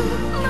Oh.